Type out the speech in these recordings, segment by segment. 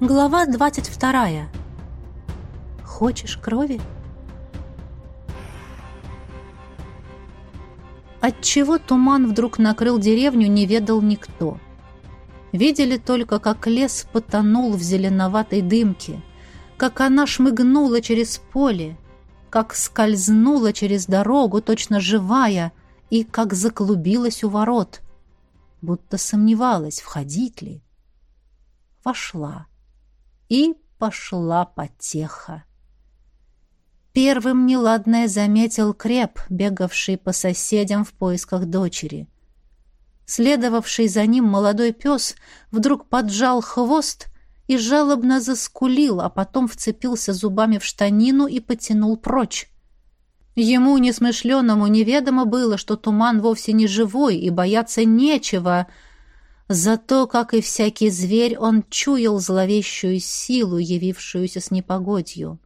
Глава 22. Хочешь крови? Отчего туман вдруг накрыл деревню, не ведал никто. Видели только, как лес потонул в зеленоватой дымке, как она шмыгнула через поле, как скользнула через дорогу, точно живая, и как заклубилась у ворот, будто сомневалась, входить ли. Вошла и пошла потеха. Первым неладное заметил креп, бегавший по соседям в поисках дочери. Следовавший за ним молодой пес вдруг поджал хвост и жалобно заскулил, а потом вцепился зубами в штанину и потянул прочь. Ему, несмышленному, неведомо было, что туман вовсе не живой и бояться нечего — Зато, как и всякий зверь, он чуял зловещую силу, явившуюся с непогодью.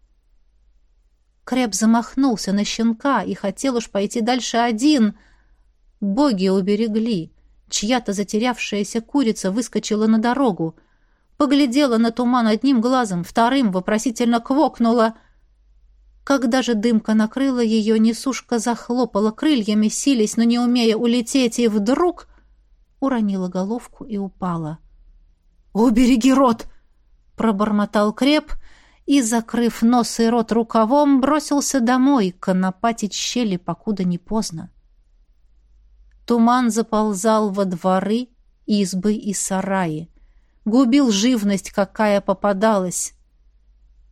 Крэп замахнулся на щенка и хотел уж пойти дальше один. Боги уберегли. Чья-то затерявшаяся курица выскочила на дорогу. Поглядела на туман одним глазом, вторым вопросительно квокнула. Когда же дымка накрыла ее, несушка захлопала крыльями, сились, но не умея улететь, и вдруг уронила головку и упала. «Убереги рот!» — пробормотал креп и, закрыв нос и рот рукавом, бросился домой, конопатить щели, покуда не поздно. Туман заползал во дворы, избы и сараи. Губил живность, какая попадалась.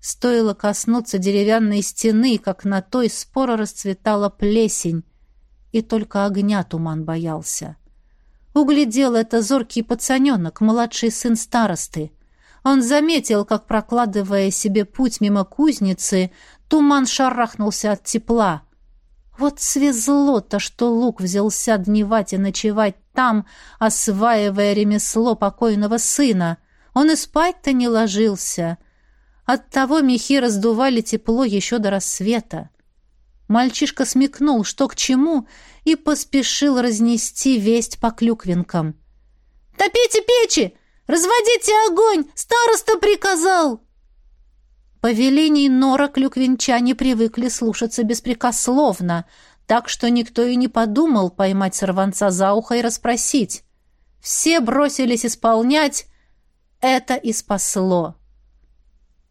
Стоило коснуться деревянной стены, как на той споро расцветала плесень, и только огня туман боялся. Углядел это зоркий пацаненок, младший сын старосты. Он заметил, как, прокладывая себе путь мимо кузницы, туман шарахнулся от тепла. Вот свезло-то, что лук взялся дневать и ночевать там, осваивая ремесло покойного сына. Он и спать-то не ложился. Оттого мехи раздували тепло еще до рассвета. Мальчишка смекнул, что к чему, и поспешил разнести весть по клюквинкам. «Топите печи! Разводите огонь! Староста приказал!» По велении Нора клюквинчане привыкли слушаться беспрекословно, так что никто и не подумал поймать сорванца за ухо и расспросить. Все бросились исполнять. Это и спасло.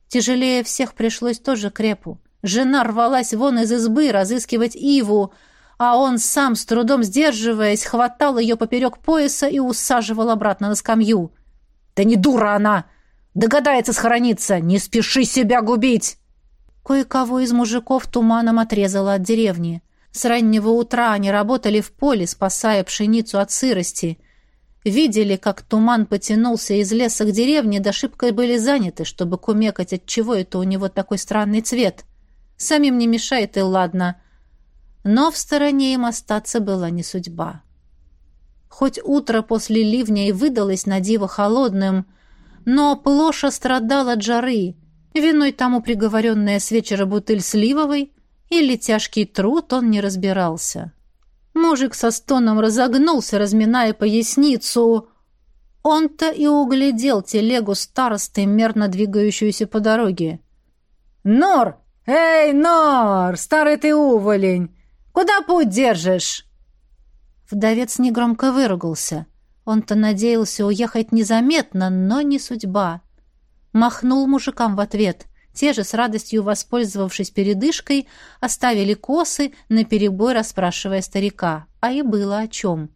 Тяжелее всех пришлось тоже крепу. Жена рвалась вон из избы разыскивать Иву, а он сам, с трудом сдерживаясь, хватал ее поперек пояса и усаживал обратно на скамью. «Да не дура она! Догадается схорониться! Не спеши себя губить!» Кое-кого из мужиков туманом отрезало от деревни. С раннего утра они работали в поле, спасая пшеницу от сырости. Видели, как туман потянулся из леса к деревне, да шибко были заняты, чтобы кумекать, от чего это у него такой странный цвет. Самим не мешает, и ладно — но в стороне им остаться была не судьба. Хоть утро после ливня и выдалось на диво холодным, но плоша страдал от жары, виной тому приговоренная с вечера бутыль сливовой или тяжкий труд он не разбирался. Мужик со стоном разогнулся, разминая поясницу. Он-то и углядел телегу старосты, мерно двигающуюся по дороге. «Нор! Эй, Нор! Старый ты уволень! Куда путь держишь?» Вдовец негромко выругался. Он-то надеялся уехать незаметно, но не судьба. Махнул мужикам в ответ. Те же, с радостью воспользовавшись передышкой, оставили косы, наперебой расспрашивая старика. А и было о чем.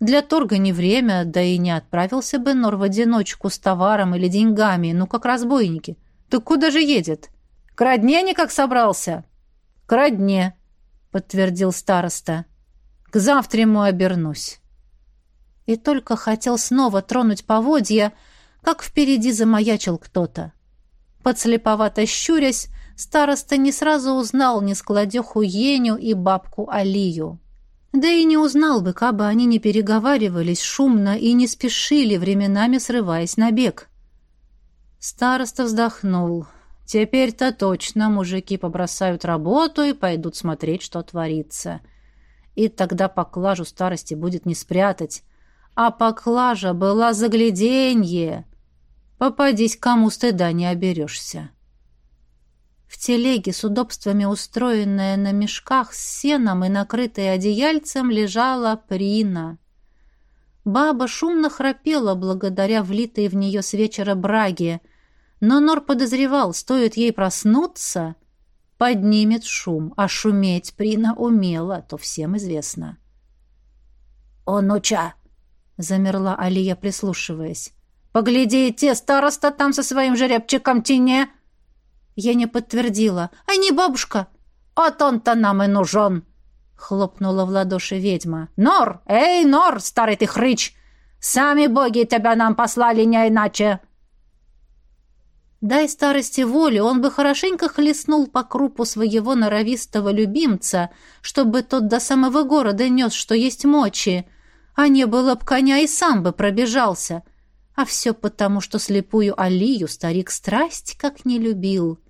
Для торга не время, да и не отправился бы Нор в одиночку с товаром или деньгами, ну как разбойники. Так куда же едет? К родне никак собрался? К родне, подтвердил староста. К завтраму обернусь. И только хотел снова тронуть поводья, как впереди замаячил кто-то. Подслеповато щурясь, староста не сразу узнал нескладеху Еню и бабку Алию. Да и не узнал бы, кабы они не переговаривались шумно и не спешили, временами срываясь на бег. Староста вздохнул. Теперь-то точно мужики побросают работу и пойдут смотреть, что творится. И тогда поклажу старости будет не спрятать. А поклажа была загляденье. Попадись, кому стыда не оберешься. В телеге с удобствами устроенная на мешках с сеном и накрытая одеяльцем лежала Прина. Баба шумно храпела благодаря влитой в нее с вечера браге, но Нор подозревал, стоит ей проснуться, поднимет шум, а шуметь Прина умела, то всем известно. «О, нуча!» — замерла Алия, прислушиваясь. «Поглядите, староста там со своим жеребчиком тине!» Я не подтвердила. «А не бабушка!» «От он-то нам и нужен!» Хлопнула в ладоши ведьма. «Нор! Эй, Нор, старый ты хрыч! Сами боги тебя нам послали, не иначе!» Дай старости воли, он бы хорошенько хлестнул по крупу своего норовистого любимца, чтобы тот до самого города нес, что есть мочи, а не было б коня и сам бы пробежался. А все потому, что слепую Алию старик страсть как не любил.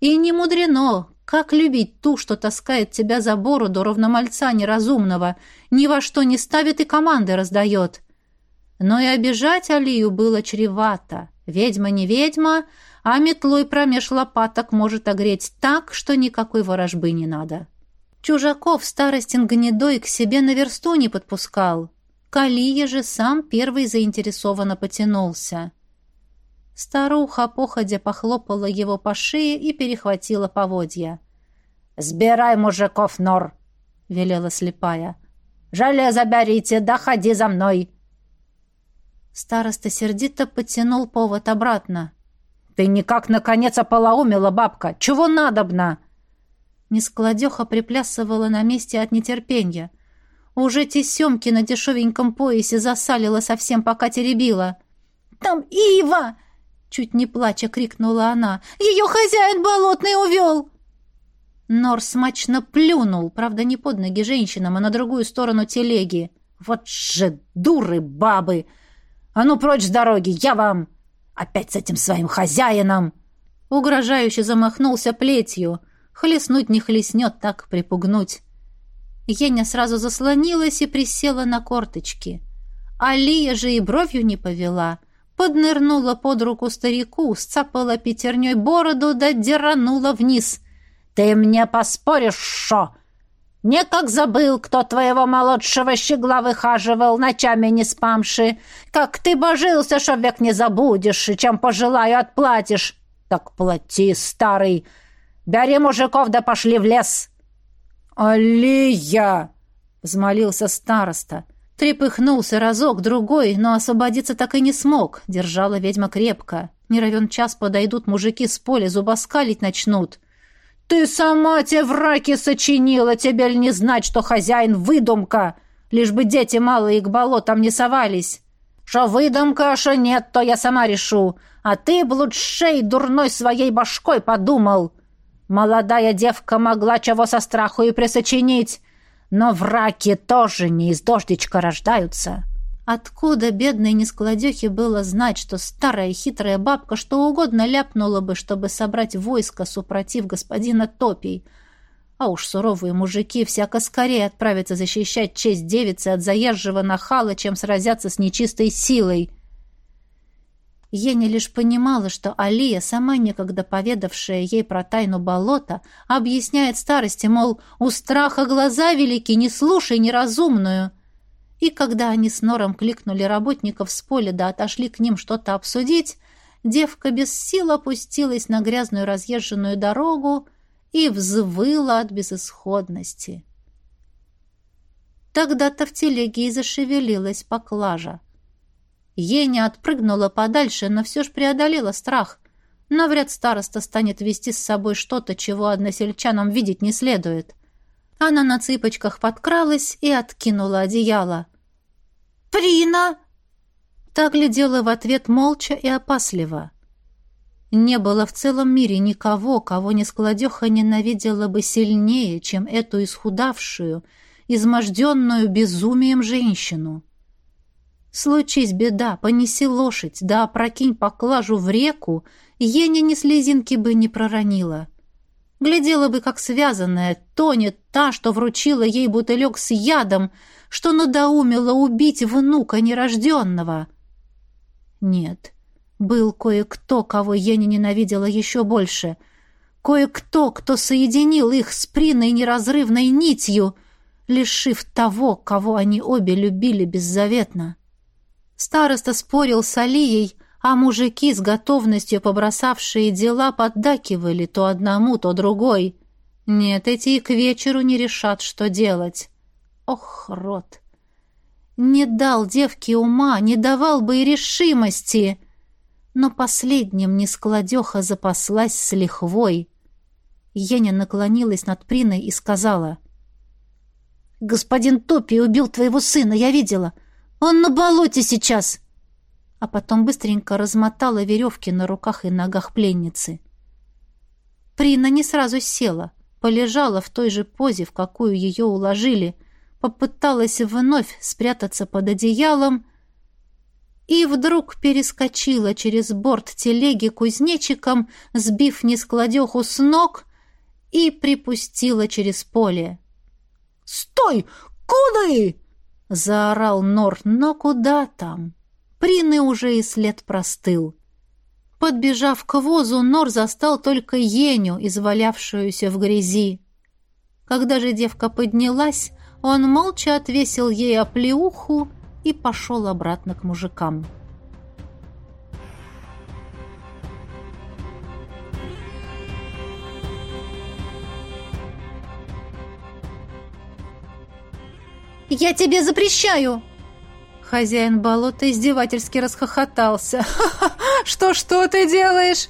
И не мудрено, как любить ту, что таскает тебя за бороду ровномальца неразумного, ни во что не ставит и команды раздает. Но и обижать Алию было чревато. Ведьма не ведьма, а метлой промеж лопаток может огреть так, что никакой ворожбы не надо. Чужаков старостин гнедой к себе на версту не подпускал. Калия же сам первый заинтересованно потянулся. Старуха походя похлопала его по шее и перехватила поводья. «Сбирай мужиков, Нор!» — велела слепая. «Железо берите, да ходи за мной!» Староста сердито потянул повод обратно. «Ты никак, наконец, ополоумела, бабка! Чего надобно?» Нескладеха приплясывала на месте от нетерпения. Уже тесемки на дешевеньком поясе засалила совсем, пока теребила. «Там Ива!» — чуть не плача крикнула она. «Ее хозяин болотный увел!» Нор смачно плюнул, правда, не под ноги женщинам, а на другую сторону телеги. «Вот же дуры бабы!» «А ну прочь с дороги, я вам! Опять с этим своим хозяином!» Угрожающе замахнулся плетью. Хлестнуть не хлестнет, так припугнуть. Еня сразу заслонилась и присела на корточки. Алия же и бровью не повела. Поднырнула под руку старику, сцапала пятерней бороду да деранула вниз. «Ты мне поспоришь, шо?» Не как забыл, кто твоего молодшего щегла выхаживал, ночами не спамши. Как ты божился, что век не забудешь, и чем пожелаю отплатишь. Так плати, старый. Бери мужиков да пошли в лес. «Алия!» — взмолился староста. Трепыхнулся разок, другой, но освободиться так и не смог. Держала ведьма крепко. Не равен час подойдут мужики с поля, зубоскалить начнут. «Ты сама те враки сочинила, тебе ли не знать, что хозяин выдумка, лишь бы дети малые к болотам не совались. Что выдумка, а что нет, то я сама решу, а ты, блудшей, дурной своей башкой подумал. Молодая девка могла чего со страху и присочинить, но враки тоже не из дождичка рождаются». Откуда бедной нескладехе было знать, что старая хитрая бабка что угодно ляпнула бы, чтобы собрать войско, супротив господина Топий? А уж суровые мужики всяко скорее отправятся защищать честь девицы от заезжего нахала, чем сразятся с нечистой силой. Еня лишь понимала, что Алия, сама некогда поведавшая ей про тайну болота, объясняет старости, мол, у страха глаза велики, не слушай неразумную. И когда они с Нором кликнули работников с поля да отошли к ним что-то обсудить, девка без сил опустилась на грязную разъезженную дорогу и взвыла от безысходности. Тогда-то в телеге и зашевелилась поклажа. Еня отпрыгнула подальше, но все ж преодолела страх. Навряд староста станет вести с собой что-то, чего односельчанам видеть не следует. — она на цыпочках подкралась и откинула одеяло. «Прина!» Та глядела в ответ молча и опасливо. Не было в целом мире никого, кого нескладеха ненавидела бы сильнее, чем эту исхудавшую, изможденную безумием женщину. Случись беда, понеси лошадь, да опрокинь поклажу в реку, Еня ни слезинки бы не проронила. Глядела бы, как связанная, тонет та, что вручила ей бутылек с ядом, что надоумила убить внука нерожденного. Нет, Был кое-кто, кого Еня ненавидела еще больше. Кое-кто, кто соединил их с Приной неразрывной нитью, лишив того, кого они обе любили беззаветно. Староста спорил с Алией, а мужики, с готовностью побросавшие дела, поддакивали то одному, то другой. Нет, эти и к вечеру не решат, что делать. Ох, рот! Не дал девке ума, не давал бы и решимости. Но последним нескладеха запаслась с лихвой. Еня наклонилась над Приной и сказала. «Господин Топи убил твоего сына, я видела. Он на болоте сейчас!» А потом быстренько размотала веревки на руках и ногах пленницы. Прина не сразу села, полежала в той же позе, в какую ее уложили — попыталась вновь спрятаться под одеялом и вдруг перескочила через борт телеги кузнечиком, сбив нескладеху с ног, и припустила через поле. «Стой! Куда?» — заорал Нор, но куда там? Прины уже и след простыл. Подбежав к возу, Нор застал только Еню, извалявшуюся в грязи. Когда же девка поднялась, он молча отвесил ей оплеуху и пошел обратно к мужикам. «Я тебе запрещаю!» Хозяин болота издевательски расхохотался. «Что-что ты делаешь?»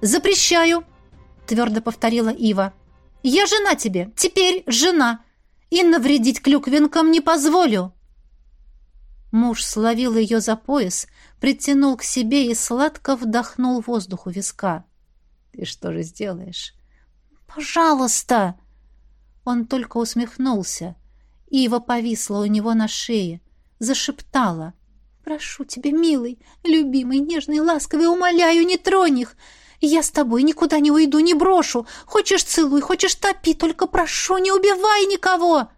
«Запрещаю!» — твердо повторила Ива. «Я жена тебе! Теперь жена! и навредить клюквинкам не позволю». Муж словил ее за пояс, притянул к себе и сладко вдохнул воздух у виска. «Ты что же сделаешь?» «Пожалуйста!» Он только усмехнулся. Ива повисла у него на шее, зашептала. «Прошу тебя, милый, любимый, нежный, ласковый, умоляю, не тронь их! Я с тобой никуда не уйду, не брошу. Хочешь целуй, хочешь топи, только прошу, не убивай никого.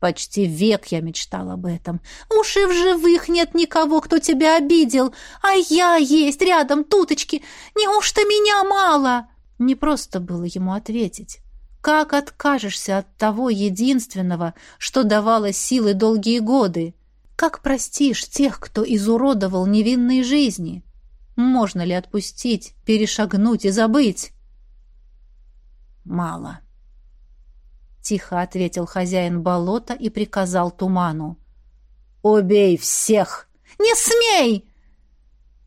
Почти век я мечтал об этом. Уж и в живых нет никого, кто тебя обидел. А я есть рядом, туточки. Неужто меня мало? Не просто было ему ответить. Как откажешься от того единственного, что давало силы долгие годы? Как простишь тех, кто изуродовал невинные жизни? Можно ли отпустить, перешагнуть и забыть? Мало. Тихо ответил хозяин болота и приказал туману. «Убей всех!» «Не смей!»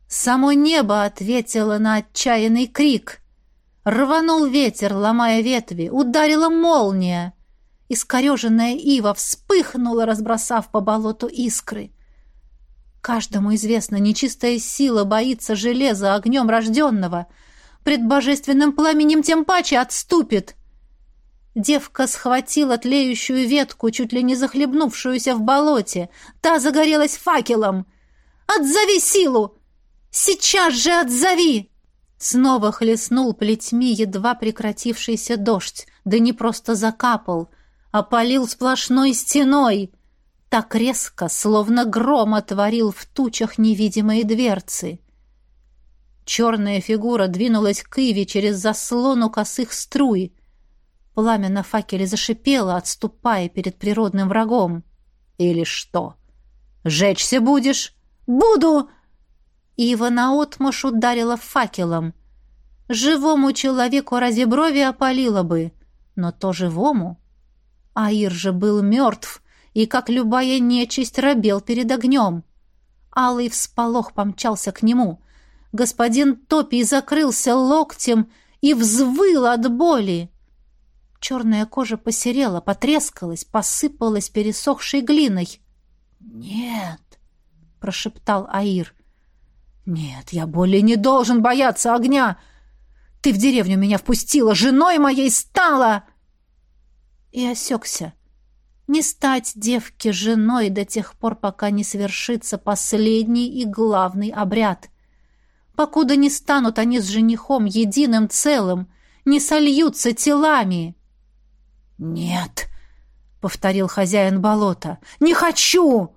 Само небо ответило на отчаянный крик. Рванул ветер, ломая ветви, ударила молния. Искореженная ива вспыхнула, разбросав по болоту искры. Каждому известно, нечистая сила боится железа огнем рожденного. Пред божественным пламенем тем паче отступит. Девка схватила тлеющую ветку, чуть ли не захлебнувшуюся в болоте. Та загорелась факелом. «Отзови силу! Сейчас же отзови!» Снова хлестнул плетьми едва прекратившийся дождь, да не просто закапал, полил сплошной стеной — так резко, словно гром отворил в тучах невидимые дверцы. Черная фигура двинулась к Иве через заслону косых струй. Пламя на факеле зашипело, отступая перед природным врагом. «Или что? Жечься будешь?» «Буду!» Ива наотмашь ударила факелом. Живому человеку ради брови опалило бы, но то живому. Аир же был мертв, и, как любая нечисть, робел перед огнем. Алый всполох помчался к нему. Господин Топий закрылся локтем и взвыл от боли. Черная кожа посерела, потрескалась, посыпалась пересохшей глиной. «Нет», — прошептал Аир. «Нет, я более не должен бояться огня. Ты в деревню меня впустила, женой моей стала!» И осекся. Не стать девке женой до тех пор, пока не свершится последний и главный обряд. Покуда не станут они с женихом единым целым, не сольются телами. «Нет», — повторил хозяин болота, — «не хочу!»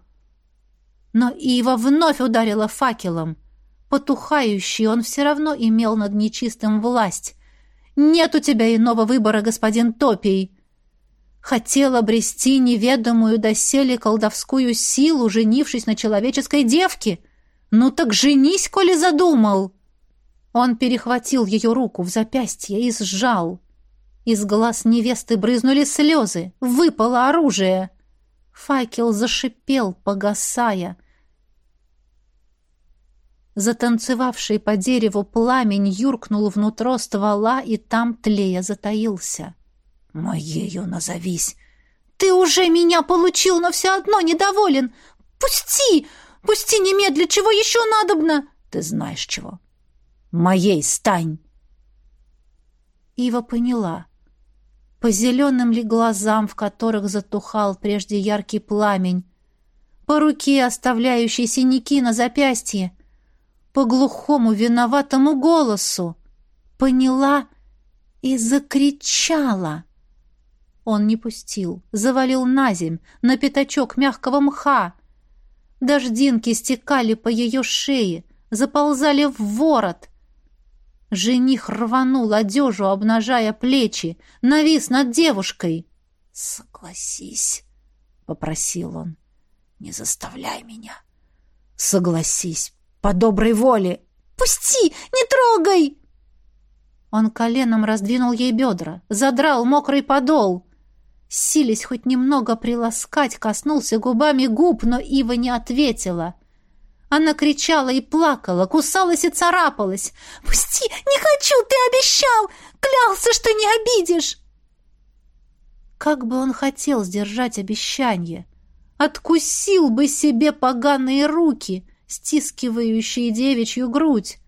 Но Ива вновь ударила факелом. Потухающий он все равно имел над нечистым власть. Нет у тебя иного выбора, господин Топий. Хотел обрести неведомую доселе колдовскую силу, женившись на человеческой девке. Ну так женись, коли задумал. Он перехватил ее руку в запястье и сжал. Из глаз невесты брызнули слезы, выпало оружие. Факел зашипел, погасая. Затанцевавший по дереву пламень юркнул внутрь ствола и там тлея затаился. «Моею назовись!» «Ты уже меня получил, но все одно недоволен! Пусти! Пусти немедля! Чего еще надобно?» «Ты знаешь чего!» «Моей стань!» Ива поняла. По зеленым ли глазам, в которых затухал прежде яркий пламень, по руке, оставляющей синяки на запястье, по глухому виноватому голосу, поняла и закричала — он не пустил, завалил на земь, на пятачок мягкого мха. Дождинки стекали по ее шее, заползали в ворот. Жених рванул одежу, обнажая плечи, навис над девушкой. «Согласись», — попросил он, — «не заставляй меня». «Согласись, по доброй воле». «Пусти, не трогай!» Он коленом раздвинул ей бедра, задрал мокрый подол. Сились хоть немного приласкать, коснулся губами губ, но Ива не ответила. Она кричала и плакала, кусалась и царапалась. «Пусти! Не хочу! Ты обещал! Клялся, что не обидишь!» Как бы он хотел сдержать обещание! Откусил бы себе поганые руки, стискивающие девичью грудь!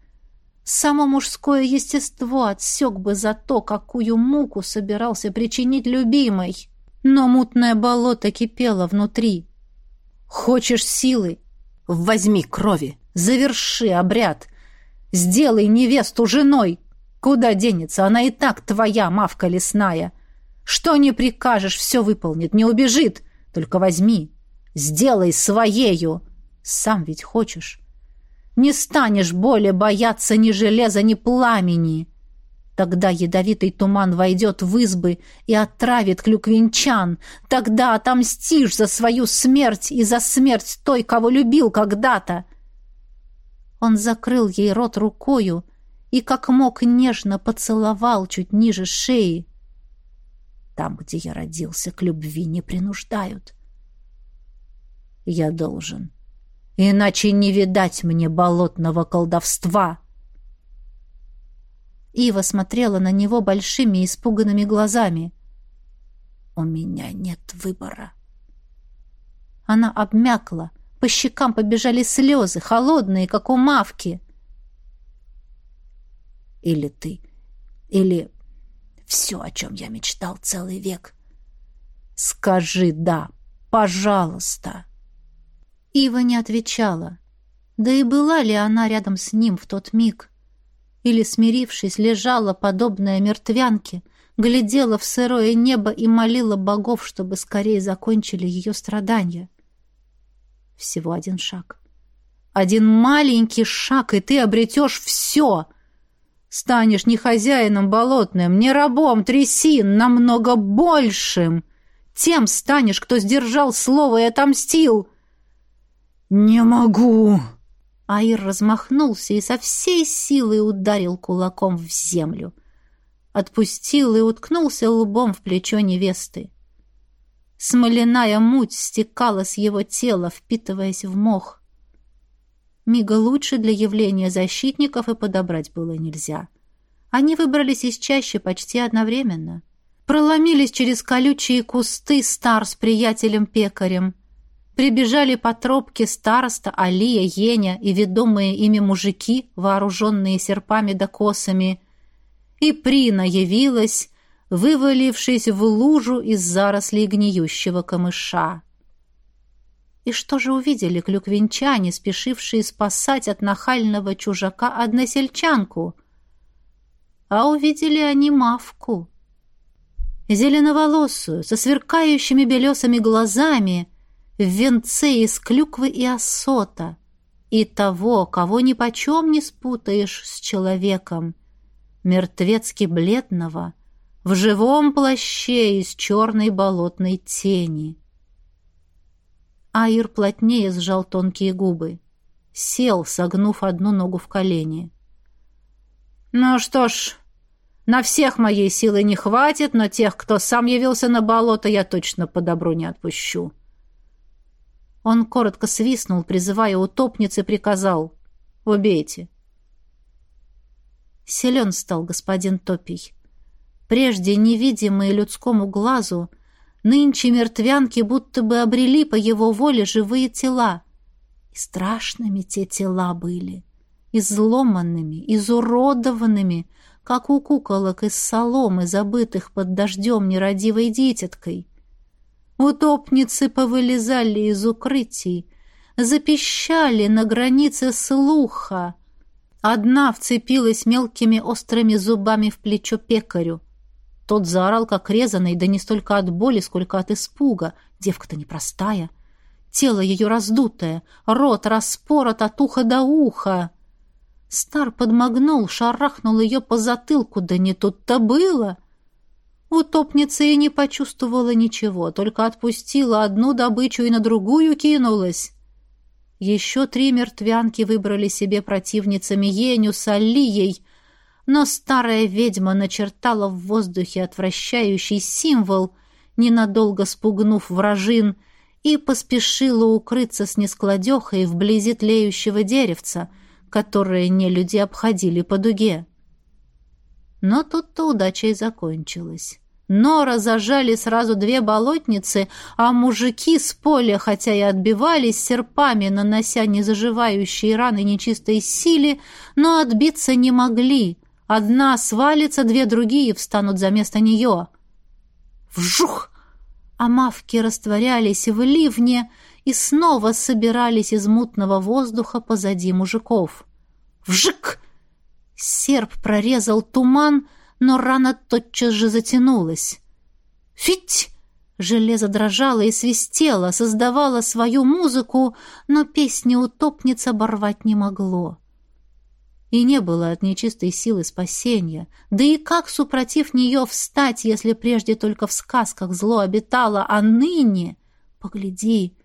Само мужское естество отсек бы за то, какую муку собирался причинить любимой. Но мутное болото кипело внутри. Хочешь силы? Возьми крови, заверши обряд. Сделай невесту женой. Куда денется? Она и так твоя, мавка лесная. Что не прикажешь, все выполнит, не убежит. Только возьми, сделай своею. Сам ведь хочешь. Не станешь более бояться ни железа, ни пламени. Тогда ядовитый туман войдет в избы и отравит клюквенчан. Тогда отомстишь за свою смерть и за смерть той, кого любил когда-то. Он закрыл ей рот рукою и, как мог, нежно поцеловал чуть ниже шеи. Там, где я родился, к любви не принуждают. Я должен Иначе не видать мне болотного колдовства. Ива смотрела на него большими испуганными глазами. У меня нет выбора. Она обмякла, по щекам побежали слезы, холодные, как у мавки. Или ты, или все, о чем я мечтал целый век. Скажи «да», пожалуйста. Ива не отвечала. Да и была ли она рядом с ним в тот миг? Или, смирившись, лежала, подобная мертвянке, глядела в сырое небо и молила богов, чтобы скорее закончили ее страдания? Всего один шаг. Один маленький шаг, и ты обретешь все. Станешь не хозяином болотным, не рабом трясин, намного большим. Тем станешь, кто сдержал слово и отомстил. «Не могу!» Аир размахнулся и со всей силы ударил кулаком в землю. Отпустил и уткнулся лбом в плечо невесты. Смоляная муть стекала с его тела, впитываясь в мох. Мига лучше для явления защитников и подобрать было нельзя. Они выбрались из чащи почти одновременно. Проломились через колючие кусты стар с приятелем-пекарем — Прибежали по тропке староста, Алия, Еня и ведомые ими мужики, вооруженные серпами да косами. И Прина явилась, вывалившись в лужу из зарослей гниющего камыша. И что же увидели клюквенчане, спешившие спасать от нахального чужака односельчанку? А увидели они мавку. Зеленоволосую, со сверкающими белесыми глазами — в венце из клюквы и осота, и того, кого ни почем не спутаешь с человеком, мертвецки бледного, в живом плаще из черной болотной тени. Аир плотнее сжал тонкие губы. Сел, согнув одну ногу в колени. «Ну что ж, на всех моей силы не хватит, но тех, кто сам явился на болото, я точно по добру не отпущу». Он коротко свистнул, призывая утопниц, приказал «Убейте». Силен стал господин Топий. Прежде невидимые людскому глазу, нынче мертвянки будто бы обрели по его воле живые тела. И страшными те тела были, изломанными, изуродованными, как у куколок из соломы, забытых под дождем нерадивой дитяткой. Утопницы повылезали из укрытий, запищали на границе слуха. Одна вцепилась мелкими острыми зубами в плечо пекарю. Тот заорал, как резанный, да не столько от боли, сколько от испуга. Девка-то непростая. Тело ее раздутое, рот распорот от уха до уха. Стар подмогнул, шарахнул ее по затылку, да не тут-то было. Утопница и не почувствовала ничего, только отпустила одну добычу и на другую кинулась. Еще три мертвянки выбрали себе противницами Еню с Алией, но старая ведьма начертала в воздухе отвращающий символ, ненадолго спугнув вражин, и поспешила укрыться с нескладехой вблизи тлеющего деревца, которое не люди обходили по дуге. Но тут-то удача и закончилась. Нора зажали сразу две болотницы, а мужики с поля, хотя и отбивались серпами, нанося незаживающие раны нечистой силе, но отбиться не могли. Одна свалится, две другие встанут за место нее. Вжух! А мавки растворялись в ливне и снова собирались из мутного воздуха позади мужиков. Вжик! Серп прорезал туман, но рана тотчас же затянулась. «Фить!» Железо дрожало и свистело, создавало свою музыку, но песни утопниц оборвать не могло. И не было от нечистой силы спасения. Да и как, супротив нее, встать, если прежде только в сказках зло обитало, а ныне... Погляди,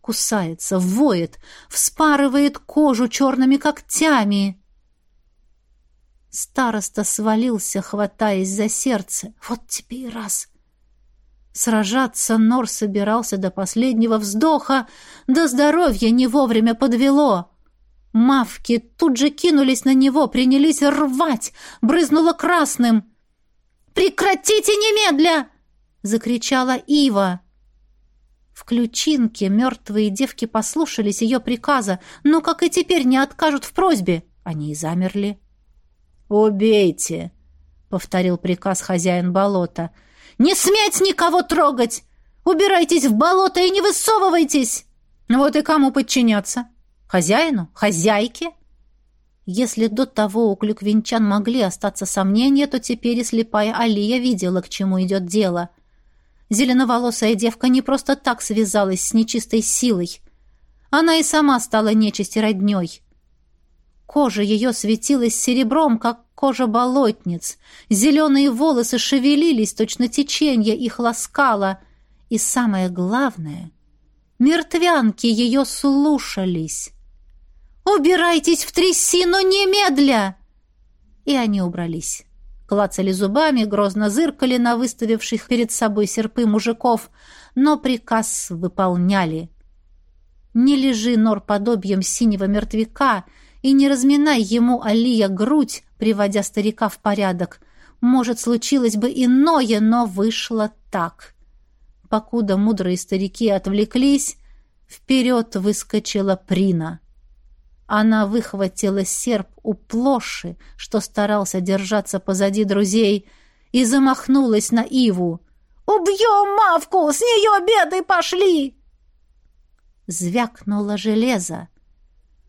кусается, воет, вспарывает кожу черными когтями. Староста свалился, хватаясь за сердце. Вот тебе и раз. Сражаться Нор собирался до последнего вздоха, да здоровье не вовремя подвело. Мавки тут же кинулись на него, принялись рвать, брызнуло красным. «Прекратите немедля!» — закричала Ива. В ключинке мертвые девки послушались ее приказа, но, как и теперь, не откажут в просьбе. Они и замерли. «Убейте!» — повторил приказ хозяин болота. «Не сметь никого трогать! Убирайтесь в болото и не высовывайтесь!» «Вот и кому подчиняться? Хозяину? Хозяйке?» Если до того у клюквинчан могли остаться сомнения, то теперь и слепая Алия видела, к чему идет дело. Зеленоволосая девка не просто так связалась с нечистой силой. Она и сама стала нечисти родней. Кожа ее светилась серебром, как кожа болотниц. Зеленые волосы шевелились, точно теченье их ласкало. И самое главное, мертвянки ее слушались. «Убирайтесь в трясину немедля!» И они убрались. Клацали зубами, грозно зыркали на выставивших перед собой серпы мужиков, но приказ выполняли. «Не лежи нор подобием синего мертвяка!» И не разминай ему, Алия, грудь, приводя старика в порядок. Может, случилось бы иное, но вышло так. Покуда мудрые старики отвлеклись, вперед выскочила Прина. Она выхватила серп у плоши, что старался держаться позади друзей, и замахнулась на Иву. «Убьем Мавку! С нее беды пошли!» Звякнуло железо.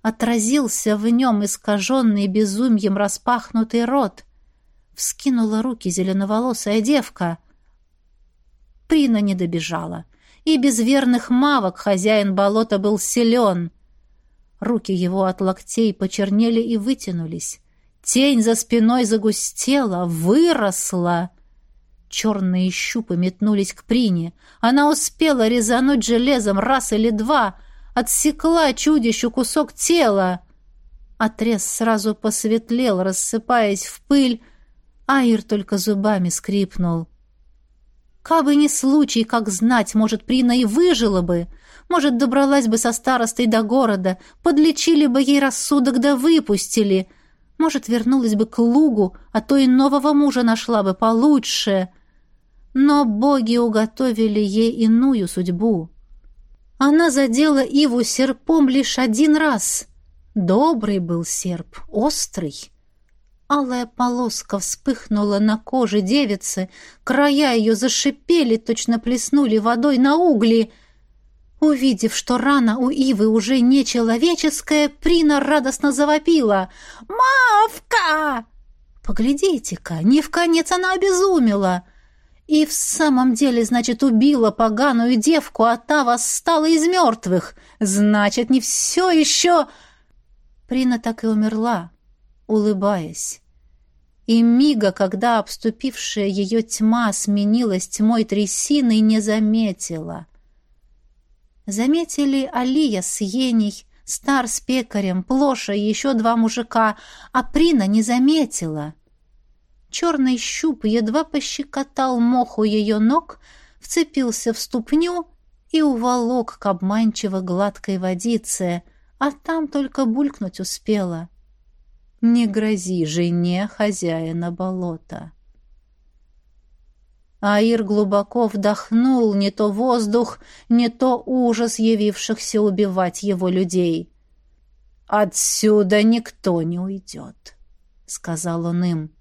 Отразился в нем искаженный безумьем распахнутый рот. Вскинула руки зеленоволосая девка. Прина не добежала. И без верных мавок хозяин болота был силен. Руки его от локтей почернели и вытянулись. Тень за спиной загустела, выросла. Черные щупы метнулись к Прине. Она успела резануть железом раз или два, отсекла чудищу кусок тела. Отрез сразу посветлел, рассыпаясь в пыль, Аир только зубами скрипнул. Кабы не случай, как знать, может, Прина и выжила бы, может, добралась бы со старостой до города, подлечили бы ей рассудок да выпустили, может, вернулась бы к лугу, а то и нового мужа нашла бы получше. Но боги уготовили ей иную судьбу. Она задела Иву серпом лишь один раз. Добрый был серп, острый. Алая полоска вспыхнула на коже девицы, края ее зашипели, точно плеснули водой на угли. Увидев, что рана у Ивы уже не человеческая, Прина радостно завопила. «Мавка!» «Поглядите-ка, не в конец она обезумела!» И в самом деле, значит, убила поганую девку, а та восстала из мертвых. Значит, не все еще... Прина так и умерла, улыбаясь. И мига, когда обступившая ее тьма сменилась тьмой трясины, не заметила. Заметили Алия с Еней, Стар с пекарем, Плоша и еще два мужика, а Прина не заметила. Черный щуп едва пощекотал моху ее ног, вцепился в ступню и уволок к обманчиво гладкой водице, а там только булькнуть успела. Не грози жене хозяина болота. Аир глубоко вдохнул не то воздух, не то ужас явившихся убивать его людей. «Отсюда никто не уйдет», — сказал он им.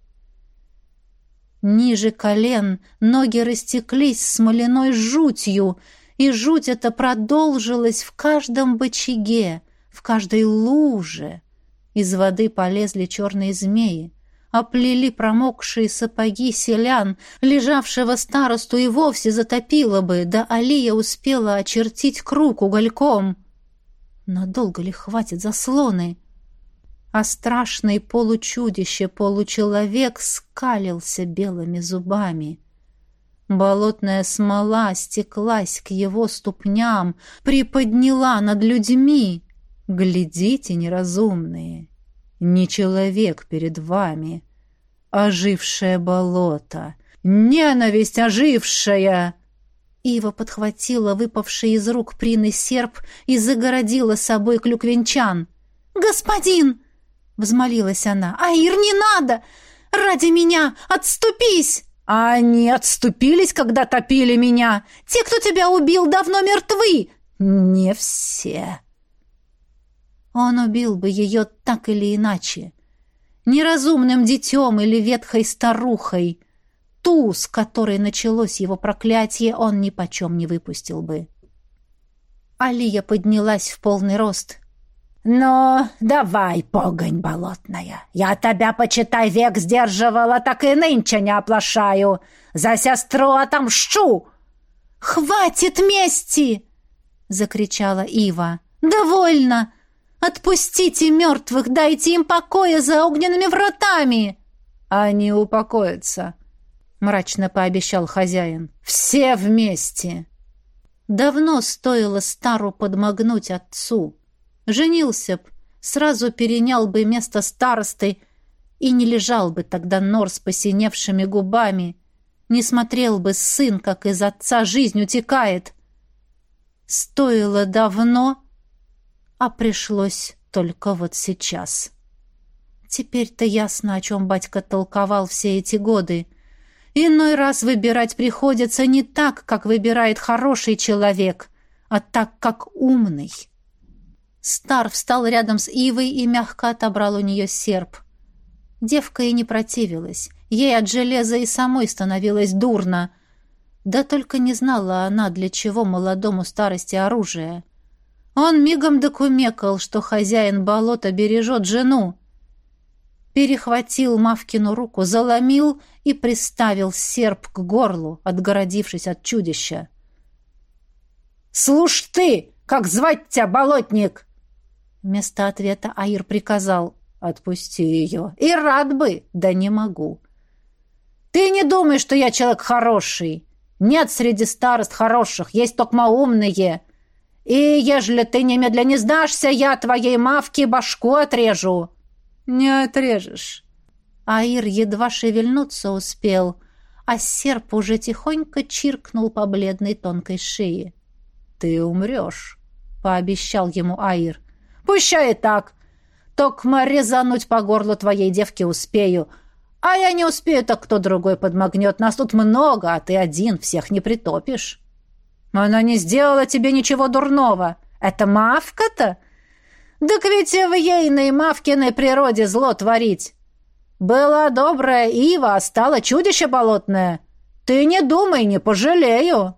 Ниже колен ноги растеклись смоляной жутью, и жуть эта продолжилась в каждом бочаге, в каждой луже. Из воды полезли черные змеи, оплели промокшие сапоги селян, лежавшего старосту и вовсе затопило бы, да Алия успела очертить круг угольком. Надолго ли хватит заслоны? А страшный получудище-получеловек скалился белыми зубами. Болотная смола стеклась к его ступням, приподняла над людьми — Глядите, неразумные, не человек перед вами, ожившее болото, ненависть ожившая!» Ива подхватила выпавший из рук Прины серп и загородила собой клюквенчан. «Господин!» — взмолилась она. «Аир, не надо! Ради меня! Отступись!» «А они отступились, когда топили меня! Те, кто тебя убил, давно мертвы!» «Не все!» Он убил бы ее так или иначе. Неразумным детем или ветхой старухой. Ту, с которой началось его проклятие, он ни почем не выпустил бы. Алия поднялась в полный рост. «Но давай, погонь болотная, я тебя, почитай, век сдерживала, так и нынче не оплошаю. За сестру отомщу!» «Хватит мести!» — закричала Ива. «Довольно! Отпустите мертвых, дайте им покоя за огненными вратами!» «Они упокоятся», — мрачно пообещал хозяин. «Все вместе!» Давно стоило Стару подмогнуть отцу. Женился б, сразу перенял бы место старосты и не лежал бы тогда нор с посиневшими губами, не смотрел бы сын, как из отца жизнь утекает. Стоило давно, а пришлось только вот сейчас. Теперь-то ясно, о чем батька толковал все эти годы. Иной раз выбирать приходится не так, как выбирает хороший человек, а так, как умный. Стар встал рядом с Ивой и мягко отобрал у нее серп. Девка и не противилась. Ей от железа и самой становилось дурно. Да только не знала она, для чего молодому старости оружие. Он мигом докумекал, что хозяин болота бережет жену. Перехватил Мавкину руку, заломил и приставил серп к горлу, отгородившись от чудища. «Слушь ты, как звать тебя, болотник?» Вместо ответа Аир приказал «Отпусти ее». «И рад бы, да не могу». «Ты не думай, что я человек хороший. Нет среди старост хороших, есть только умные. И ежели ты немедля не сдашься, я твоей мавке башку отрежу». «Не отрежешь». Аир едва шевельнуться успел, а серп уже тихонько чиркнул по бледной тонкой шее. «Ты умрешь», — пообещал ему Аир. «Пущай и так. Токма резануть по горлу твоей девки успею. А я не успею, так кто другой подмогнет. Нас тут много, а ты один, всех не притопишь». «Она не сделала тебе ничего дурного. Это мавка-то?» «Так ведь в ейной мавкиной природе зло творить. Была добрая ива, а стала чудище болотное. Ты не думай, не пожалею».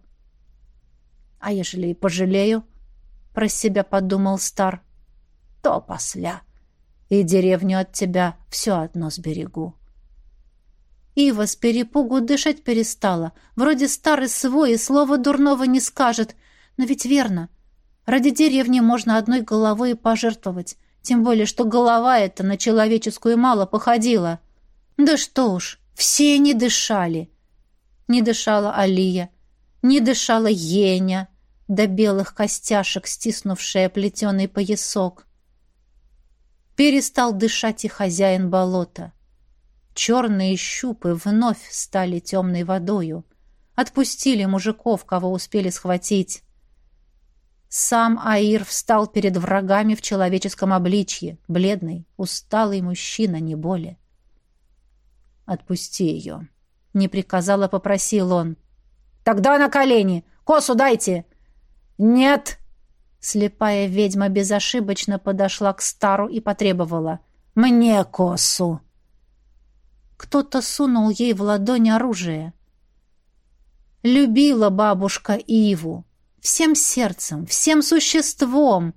«А ежели и пожалею?» — про себя подумал Стар. «То посля. И деревню от тебя все одно сберегу». Ива с перепугу дышать перестала. Вроде старый свой и слова дурного не скажет. Но ведь верно. Ради деревни можно одной головой пожертвовать. Тем более, что голова эта на человеческую мало походила. Да что уж, все не дышали. Не дышала Алия, не дышала Еня, до белых костяшек, стиснувшая плетеный поясок. Перестал дышать и хозяин болота. Черные щупы вновь стали темной водою. Отпустили мужиков, кого успели схватить. Сам Аир встал перед врагами в человеческом обличье, бледный, усталый мужчина, не более. «Отпусти ее», — не приказал, а попросил он. «Тогда на колени! Косу дайте!» «Нет!» Слепая ведьма безошибочно подошла к Стару и потребовала. «Мне косу!» Кто-то сунул ей в ладонь оружие. Любила бабушка Иву. Всем сердцем, всем существом.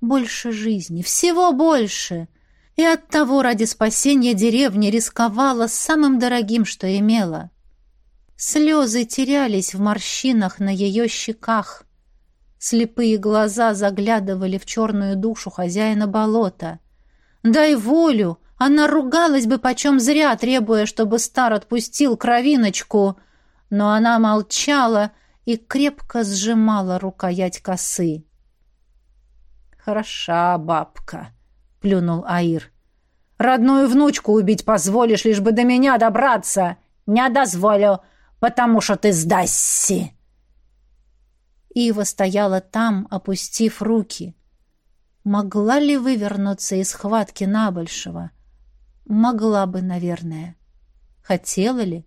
Больше жизни, всего больше. И оттого ради спасения деревни рисковала самым дорогим, что имела. Слезы терялись в морщинах на ее щеках. Слепые глаза заглядывали в черную душу хозяина болота. «Дай волю!» Она ругалась бы почем зря, требуя, чтобы Стар отпустил кровиночку. Но она молчала и крепко сжимала рукоять косы. «Хороша бабка», — плюнул Аир. «Родную внучку убить позволишь, лишь бы до меня добраться. Не дозволю, потому что ты сдасься». Ива стояла там, опустив руки. Могла ли вывернуться из схватки Набольшего? Могла бы, наверное. Хотела ли?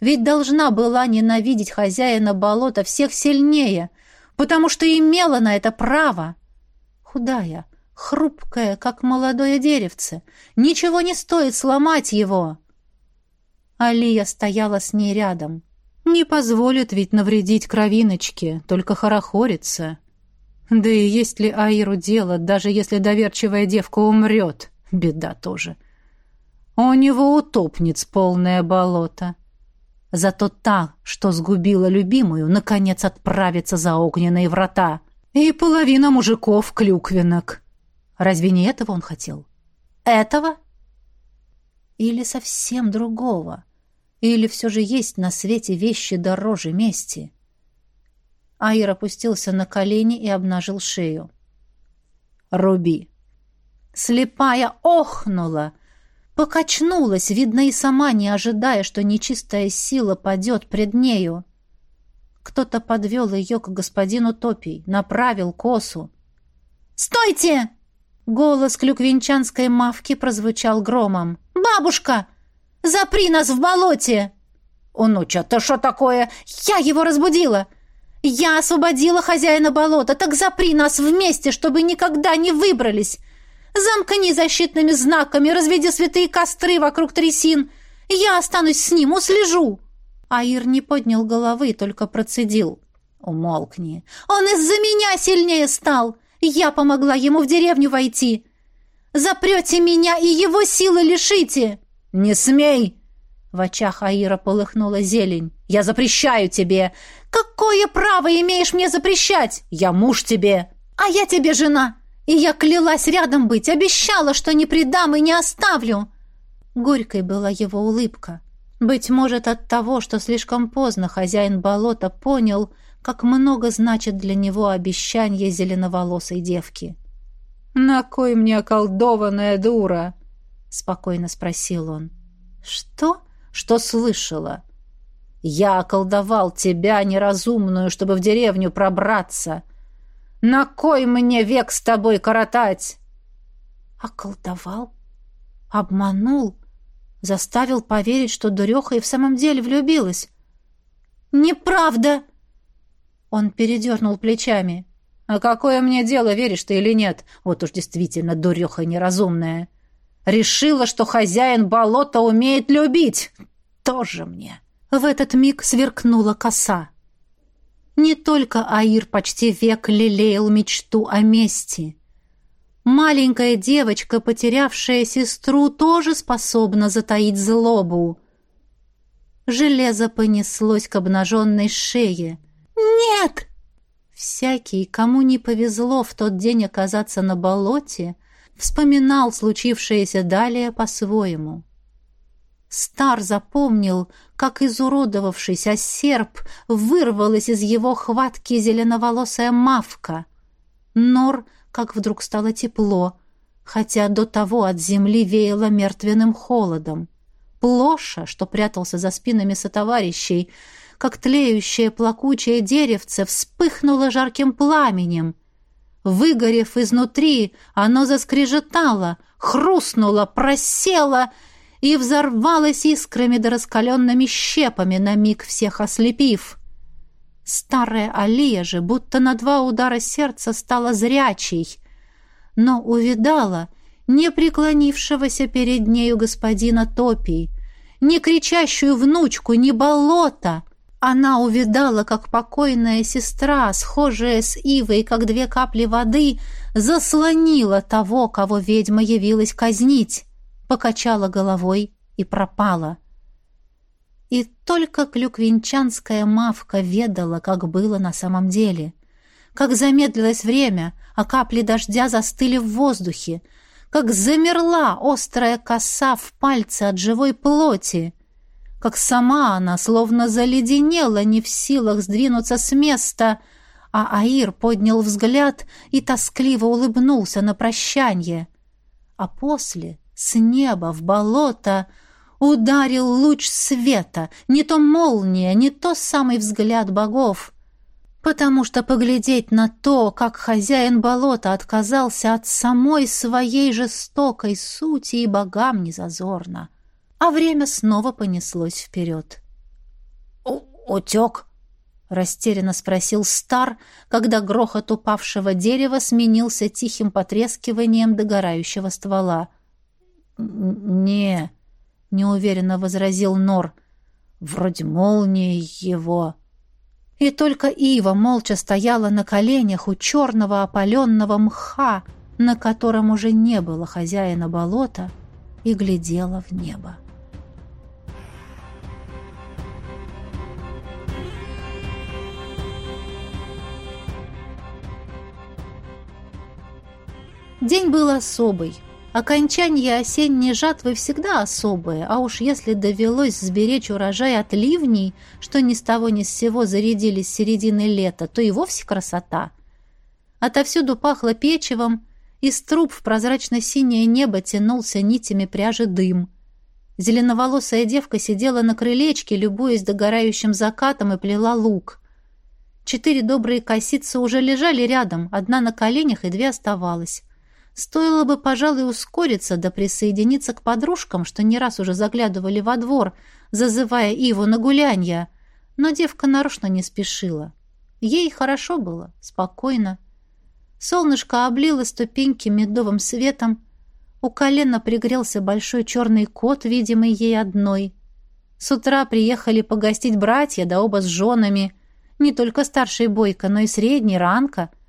Ведь должна была ненавидеть хозяина болота всех сильнее, потому что имела на это право. Худая, хрупкая, как молодое деревце. Ничего не стоит сломать его. Алия стояла с ней рядом. Не позволит ведь навредить кровиночке, только хорохорится. Да и есть ли Аиру дело, даже если доверчивая девка умрет? Беда тоже. У него утопниц полное болото. Зато та, что сгубила любимую, наконец отправится за огненные врата. И половина мужиков клюквенок. Разве не этого он хотел? Этого? Или совсем другого? Или все же есть на свете вещи дороже мести? Аир опустился на колени и обнажил шею. «Руби!» Слепая охнула, Покачнулась, видно, и сама не ожидая, что нечистая сила падет пред нею. Кто-то подвел ее к господину Топий, направил косу. «Стойте!» Голос клюквенчанской мавки прозвучал громом. «Бабушка! Запри нас в болоте!» «Унуча, ты что такое?» «Я его разбудила!» «Я освободила хозяина болота, так запри нас вместе, чтобы никогда не выбрались! Замкни защитными знаками, разведи святые костры вокруг трясин. Я останусь с ним, услежу. Аир не поднял головы, только процедил. Умолкни. Он из-за меня сильнее стал. Я помогла ему в деревню войти. Запрете меня и его силы лишите. Не смей! В очах Аира полыхнула зелень. «Я запрещаю тебе!» «Какое право имеешь мне запрещать? Я муж тебе!» «А я тебе жена! И я клялась рядом быть, обещала, что не предам и не оставлю. Горькой была его улыбка. Быть может, от того, что слишком поздно хозяин болота понял, как много значит для него обещание зеленоволосой девки. «На кой мне околдованная дура?» — спокойно спросил он. «Что? Что слышала?» «Я околдовал тебя, неразумную, чтобы в деревню пробраться. На кой мне век с тобой коротать?» «Околдовал? Обманул?» Заставил поверить, что дуреха и в самом деле влюбилась. «Неправда!» Он передернул плечами. «А какое мне дело, веришь ты или нет? Вот уж действительно дуреха неразумная. Решила, что хозяин болота умеет любить. Тоже мне!» В этот миг сверкнула коса. Не только Аир почти век лелеял мечту о мести. Маленькая девочка, потерявшая сестру, тоже способна затаить злобу. Железо понеслось к обнаженной шее. «Нет!» Всякий, кому не повезло в тот день оказаться на болоте, вспоминал случившееся далее по-своему. Стар запомнил, как изуродовавшийся серп вырвалась из его хватки зеленоволосая мавка. Нор — как вдруг стало тепло, хотя до того от земли веяло мертвенным холодом. Плоша, что прятался за спинами сотоварищей, как тлеющее плакучее деревце, вспыхнуло жарким пламенем. Выгорев изнутри, оно заскрежетало, хрустнуло, просело и взорвалось искрами да раскаленными щепами, на миг всех ослепив. Старая Алия же, будто на два удара сердца, стала зрячей, но увидала не преклонившегося перед нею господина Топий, не кричащую внучку, не болото. Она увидала, как покойная сестра, схожая с Ивой, как две капли воды, заслонила того, кого ведьма явилась казнить, покачала головой и пропала. — и только клюквинчанская мавка ведала, как было на самом деле. Как замедлилось время, а капли дождя застыли в воздухе. Как замерла острая коса в пальце от живой плоти. Как сама она словно заледенела, не в силах сдвинуться с места, а Аир поднял взгляд и тоскливо улыбнулся на прощанье. А после, с неба в болото, ударил луч света, не то молния, не то самый взгляд богов. Потому что поглядеть на то, как хозяин болота отказался от самой своей жестокой сути и богам не зазорно. А время снова понеслось вперед. «Утек?» — растерянно спросил Стар, когда грохот упавшего дерева сменился тихим потрескиванием догорающего ствола. «Не...» — неуверенно возразил Нор. «Вроде молнии его». И только Ива молча стояла на коленях у черного опаленного мха, на котором уже не было хозяина болота, и глядела в небо. День был особый. Окончание осенней жатвы всегда особое, а уж если довелось сберечь урожай от ливней, что ни с того ни с сего зарядились с середины лета, то и вовсе красота. Отовсюду пахло печевом, из труб в прозрачно-синее небо тянулся нитями пряжи дым. Зеленоволосая девка сидела на крылечке, любуясь догорающим закатом, и плела лук. Четыре добрые косицы уже лежали рядом, одна на коленях и две оставалась. Стоило бы, пожалуй, ускориться да присоединиться к подружкам, что не раз уже заглядывали во двор, зазывая Иву на гулянья. Но девка нарочно не спешила. Ей хорошо было, спокойно. Солнышко облило ступеньки медовым светом. У колена пригрелся большой черный кот, видимый ей одной. С утра приехали погостить братья, да оба с женами. Не только старший Бойко, но и средний, Ранка —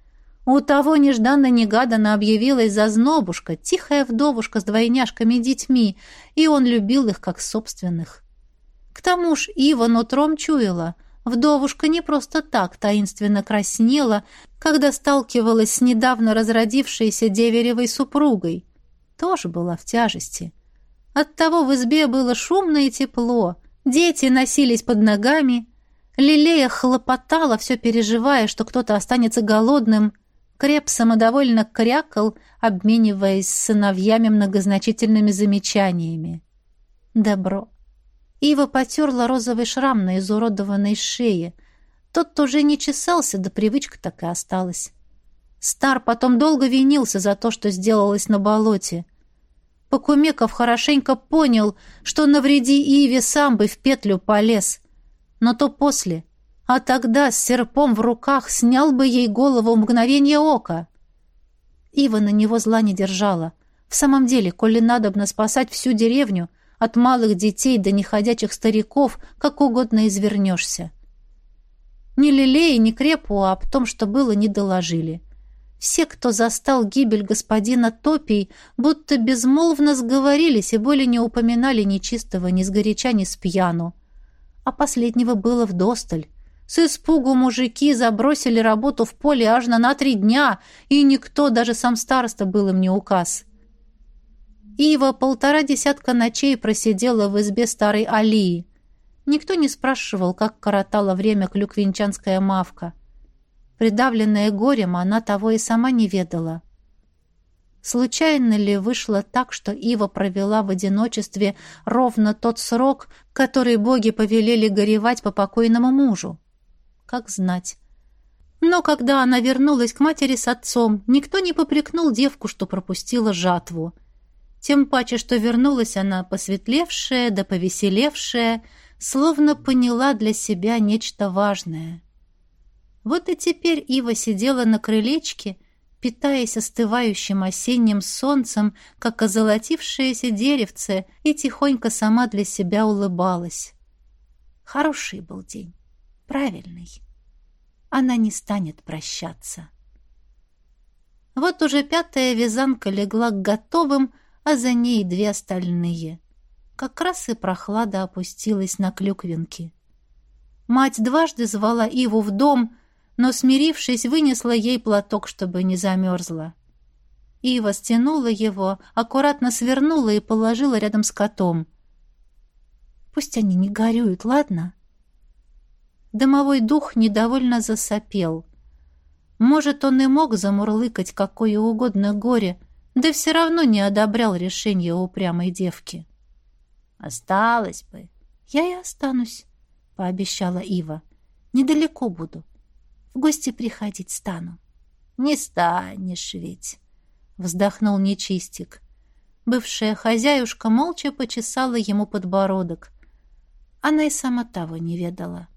у того нежданно-негаданно объявилась зазнобушка, тихая вдовушка с двойняшками и детьми, и он любил их как собственных. К тому ж Ива нутром чуяла, Вдовушка не просто так таинственно краснела, когда сталкивалась с недавно разродившейся деверевой супругой. Тоже была в тяжести. Оттого в избе было шумно и тепло. Дети носились под ногами. Лилея хлопотала, все переживая, что кто-то останется голодным. Креп самодовольно крякал, обмениваясь с сыновьями многозначительными замечаниями. Добро. Ива потерла розовый шрам на изуродованной шее. Тот тоже не чесался, да привычка так и осталась. Стар потом долго винился за то, что сделалось на болоте. Покумеков хорошенько понял, что навреди Иве сам бы в петлю полез. Но то после. А тогда с серпом в руках снял бы ей голову в мгновение ока. Ива на него зла не держала. В самом деле, коли надобно спасать всю деревню — от малых детей до неходячих стариков как угодно извернешься. Ни Лилее, ни Крепу об том, что было, не доложили. Все, кто застал гибель господина Топий, будто безмолвно сговорились и более не упоминали ни чистого, ни сгоряча, ни спьяну. А последнего было вдосталь. С испугу мужики забросили работу в поле аж на, на три дня, и никто, даже сам староста, был им не указ. Ива полтора десятка ночей просидела в избе старой Алии. Никто не спрашивал, как коротала время клюквинчанская мавка. Придавленная горем, она того и сама не ведала. Случайно ли вышло так, что Ива провела в одиночестве ровно тот срок, который боги повелели горевать по покойному мужу? Как знать. Но когда она вернулась к матери с отцом, никто не попрекнул девку, что пропустила жатву. Тем паче, что вернулась она посветлевшая да повеселевшая, словно поняла для себя нечто важное. Вот и теперь Ива сидела на крылечке, питаясь остывающим осенним солнцем, как озолотившееся деревце, и тихонько сама для себя улыбалась. Хороший был день, правильный. Она не станет прощаться. Вот уже пятая вязанка легла к готовым, а за ней две остальные. Как раз и прохлада опустилась на клюквинки. Мать дважды звала Иву в дом, но, смирившись, вынесла ей платок, чтобы не замерзла. Ива стянула его, аккуратно свернула и положила рядом с котом. «Пусть они не горюют, ладно?» Домовой дух недовольно засопел. Может, он и мог замурлыкать какое угодно горе — да все равно не одобрял решение упрямой девки. «Осталось бы». «Я и останусь», — пообещала Ива. «Недалеко буду. В гости приходить стану». «Не станешь ведь», — вздохнул нечистик. Бывшая хозяюшка молча почесала ему подбородок. Она и сама того не ведала.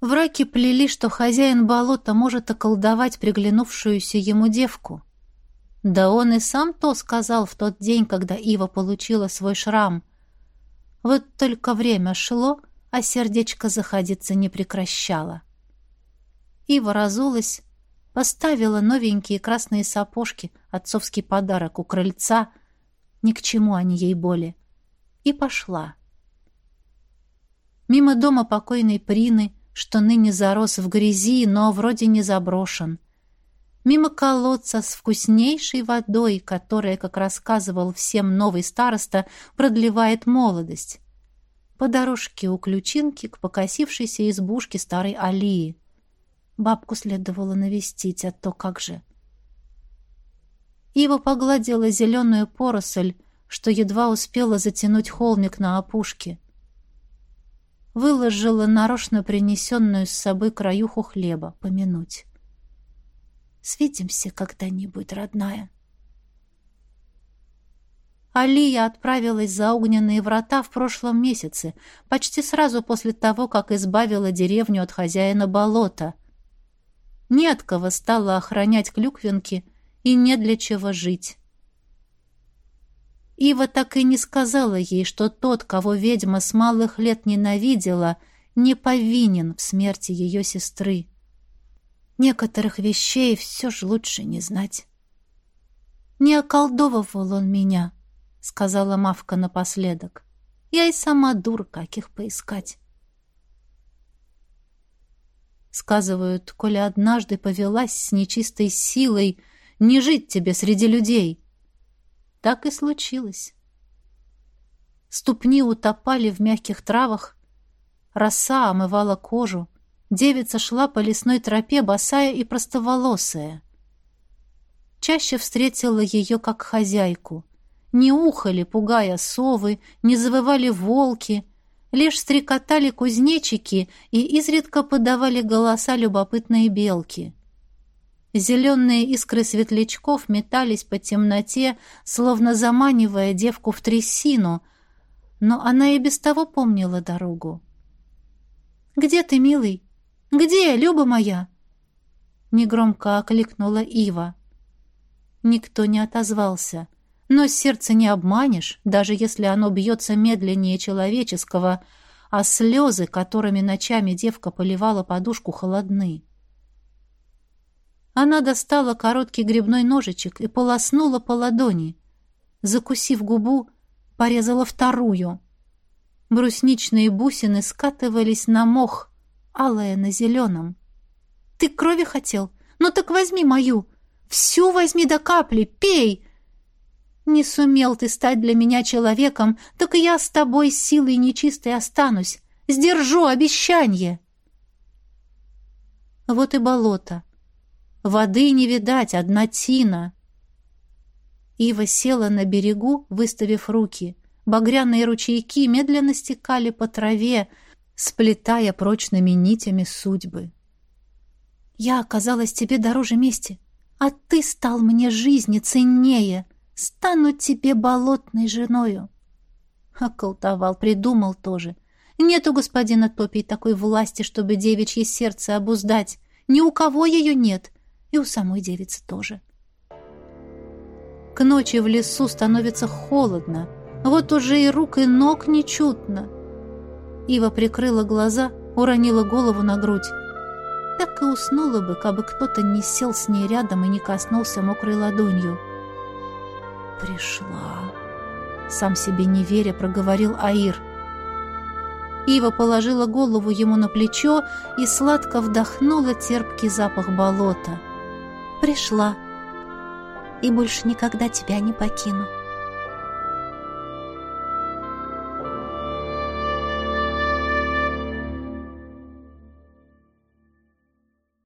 Враки плели, что хозяин болота может околдовать приглянувшуюся ему девку. Да он и сам то сказал в тот день, когда Ива получила свой шрам. Вот только время шло, а сердечко заходиться не прекращало. Ива разулась, поставила новенькие красные сапожки, отцовский подарок у крыльца, ни к чему они ей боли, и пошла. Мимо дома покойной Прины, что ныне зарос в грязи, но вроде не заброшен — мимо колодца с вкуснейшей водой, которая, как рассказывал всем новый староста, продлевает молодость. По дорожке у ключинки к покосившейся избушке старой Алии. Бабку следовало навестить, а то как же. Ива погладила зеленую поросль, что едва успела затянуть холмик на опушке. Выложила нарочно принесенную с собой краюху хлеба помянуть. Свидимся когда-нибудь, родная. Алия отправилась за огненные врата в прошлом месяце, почти сразу после того, как избавила деревню от хозяина болота. Не от кого стало охранять клюквинки и не для чего жить. Ива так и не сказала ей, что тот, кого ведьма с малых лет ненавидела, не повинен в смерти ее сестры. Некоторых вещей все же лучше не знать. «Не околдовывал он меня», — сказала Мавка напоследок. «Я и сама дур, каких поискать». Сказывают, коли однажды повелась с нечистой силой, не жить тебе среди людей. Так и случилось. Ступни утопали в мягких травах, роса омывала кожу, девица шла по лесной тропе, босая и простоволосая. Чаще встретила ее как хозяйку. Не ухали, пугая совы, не завывали волки — Лишь стрекотали кузнечики и изредка подавали голоса любопытные белки. Зеленые искры светлячков метались по темноте, словно заманивая девку в трясину, но она и без того помнила дорогу. «Где ты, милый? Где, Люба моя?» Негромко окликнула Ива. Никто не отозвался. Но сердце не обманешь, даже если оно бьется медленнее человеческого, а слезы, которыми ночами девка поливала подушку, холодны. Она достала короткий грибной ножичек и полоснула по ладони. Закусив губу, порезала вторую. Брусничные бусины скатывались на мох, алая на зеленом. «Ты крови хотел? Ну так возьми мою! Всю возьми до капли, пей!» Не сумел ты стать для меня человеком, так и я с тобой силой нечистой останусь. Сдержу обещание. Вот и болото. Воды не видать, одна тина. Ива села на берегу, выставив руки. Багряные ручейки медленно стекали по траве, сплетая прочными нитями судьбы. Я оказалась тебе дороже мести, а ты стал мне жизни ценнее — Стану тебе болотной женою. Околтовал, придумал тоже. Нет у господина Топий такой власти, чтобы девичье сердце обуздать. Ни у кого ее нет, и у самой девицы тоже. К ночи в лесу становится холодно. Вот уже и рук, и ног не чутно. Ива прикрыла глаза, уронила голову на грудь. Так и уснула бы, кабы кто-то не сел с ней рядом и не коснулся мокрой ладонью. — «Пришла!» Сам себе не веря, проговорил Аир. Ива положила голову ему на плечо и сладко вдохнула терпкий запах болота. «Пришла, и больше никогда тебя не покину».